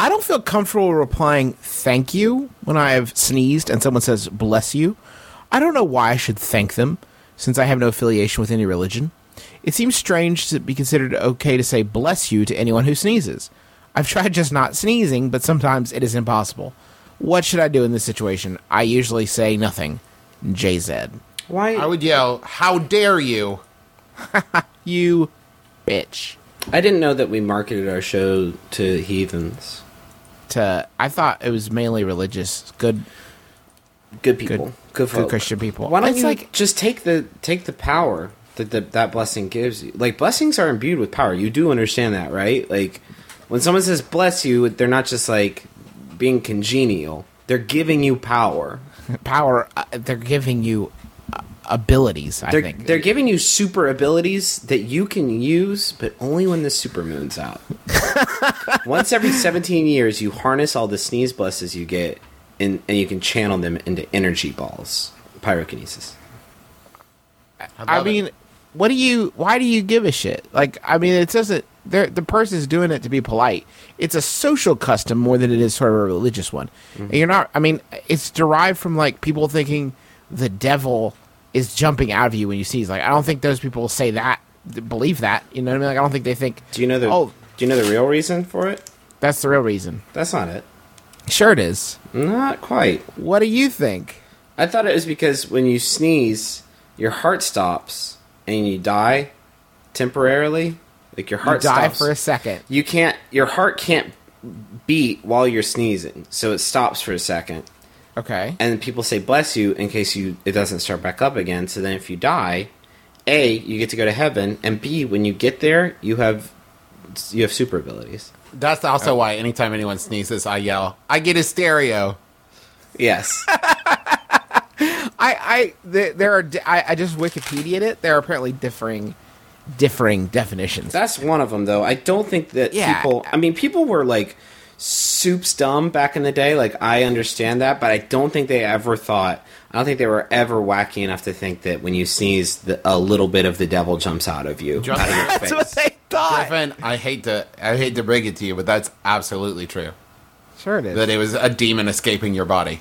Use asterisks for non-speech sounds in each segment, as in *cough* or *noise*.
I don't feel comfortable replying thank you when I have sneezed and someone says bless you. I don't know why I should thank them since I have no affiliation with any religion. It seems strange to be considered okay to say bless you to anyone who sneezes. I've tried just not sneezing, but sometimes it is impossible. What should I do in this situation? I usually say nothing. JZ. Why? I would yell, "How dare you!" *laughs* You bitch. I didn't know that we marketed our show to heathens. To I thought it was mainly religious, good Good people. Good, good folk. Christian people. Why don't It's you like- just take the take the power that the, that blessing gives you? Like blessings are imbued with power. You do understand that, right? Like when someone says bless you, they're not just like being congenial. They're giving you power. *laughs* power. Uh, they're giving you abilities. I They're think they're giving you super abilities that you can use, but only when the super moon's out. *laughs* Once every seventeen years, you harness all the sneeze blesses you get, and and you can channel them into energy balls, pyrokinesis. I love it. mean, what do you? Why do you give a shit? Like, I mean, it doesn't. they're- The person's doing it to be polite. It's a social custom more than it is sort of a religious one. Mm-hmm. And you're not. I mean, it's derived from like people thinking the devil is jumping out of you when you see. sneeze. Like, I don't think those people say that, believe that. You know what I mean? Like, I don't think they think. Do you know the Oh, Do you know the real reason for it? that's the real reason. That's not it. Sure, it is. Not quite. What do you think? I thought it was because when you sneeze, your heart stops and you die temporarily. Like your You heart die stops for a second. You can't. Your heart can't beat while you're sneezing, so it stops for a second. Okay. And people say bless you in case you it doesn't start back up again. So then if you die, a you get to go to heaven, and b when you get there, you have you have super abilities. That's also oh. why anytime anyone sneezes, I yell, "I get hysteria." Yes. *laughs* I, I, there, there are. I, I just Wikipedia'd it. There are apparently differing, differing definitions. That's one of them, though. I don't think that Yeah. people. I mean, people were like soup's dumb back in the day. Like I understand that, but I don't think they ever thought. I don't think they were ever wacky enough to think that when you sneeze, the, a little bit of the devil jumps out of you, Just- out of your That's face. what they thought. Griffin, I hate to, I hate to bring it to you, but that's absolutely true. Sure, it is. That it was a demon escaping your body.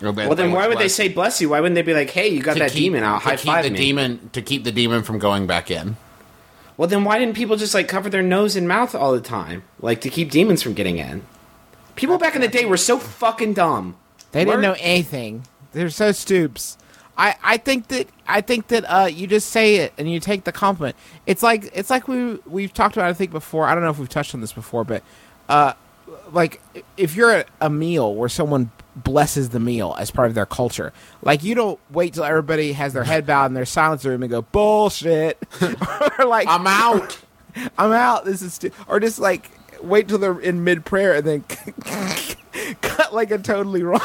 Well, then why would they say bless you? Why wouldn't they be like, "Hey, you got that keep- demon out? to High keep five the me." demon to keep the demon from going back in? Well, then why didn't people just like cover their nose and mouth all the time, like to keep demons from getting in? People back in the day were so fucking dumb. They didn't know anything. They're so stoops. I, I think that I think that uh, you just say it and you take the compliment. It's like it's like we we've talked about I think before. I don't know if we've touched on this before, but uh, like if you're at a meal where someone blesses the meal as part of their culture, like you don't wait till everybody has their head bowed in their silence room and go bullshit, *laughs* or like I'm out. *laughs* I'm out. This is stu-. or just like wait till they're in mid prayer and then *laughs* cut like a totally wrong,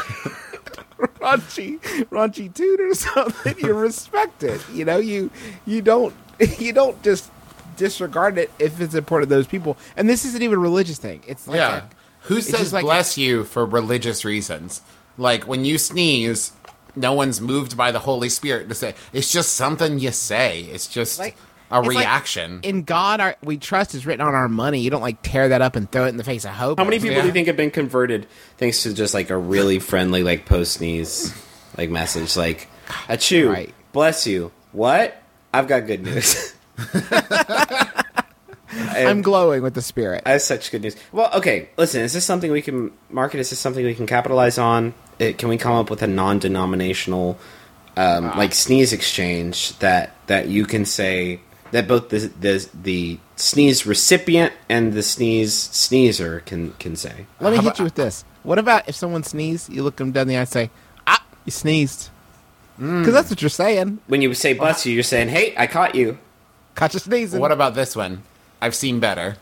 raunchy, raunchy tune or something. You respect it. You know, you you don't you don't just disregard it if it's important to those people. And this isn't even a religious thing. It's like yeah. a- Who it's says just like bless you for religious reasons? Like when you sneeze, no one's moved by the Holy Spirit to say. It's just something you say. It's just Like- a it's like, reaction. in God, our, we trust is written on our money. You don't like tear that up and throw it in the face of hope. How many people Yeah. do you think have been converted thanks to just like a really friendly like post sneeze like message like achoo, Right. bless you. What? I've got good news. *laughs* *laughs* I'm glowing with the spirit. I have such good news. Well, okay, listen, is this something we can market? Is this something we can capitalize on? It, can we come up with a non-denominational um, like sneeze exchange that that you can say that both the the the sneeze recipient and the sneeze sneezer can can say? Let me How hit about- you with this. What about if someone sneezes, you look them down the eye and say, "Ah, you sneezed," because that's what you're saying. When you say bless you, you're saying, "Hey, I caught you." Caught you sneezing. what about this one? I've seen better.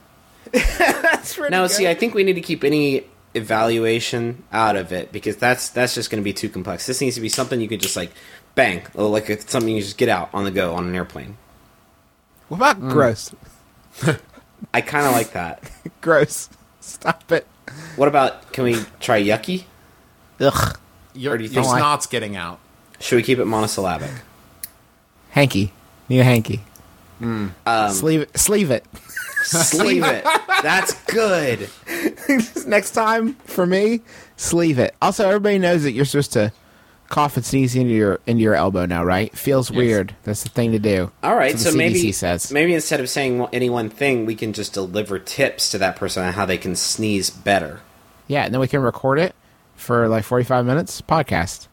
That's pretty Now, good. see, I think we need to keep any evaluation out of it because that's that's just going to be too complex. This needs to be something you can just like bang, or like it's something you just get out on the go on an airplane. what about Mm. gross? *laughs* I kind of like that. *laughs* Gross. Stop it. What about can we try yucky? Ugh. Your, you your think- snot's getting out. Should we keep it monosyllabic? Hanky. New a hanky. Um, sleeve it. Sleeve it. sleeve it. *laughs* That's good. *laughs* Next time for me, sleeve it. Also, everybody knows that you're supposed to cough and sneeze into your into your elbow now, right? Feels weird. That's the thing to do. All right, so what the maybe CDC says. maybe instead of saying any one thing, we can just deliver tips to that person on how they can sneeze better. Yeah, and then we can record it for like 45 minutes podcast.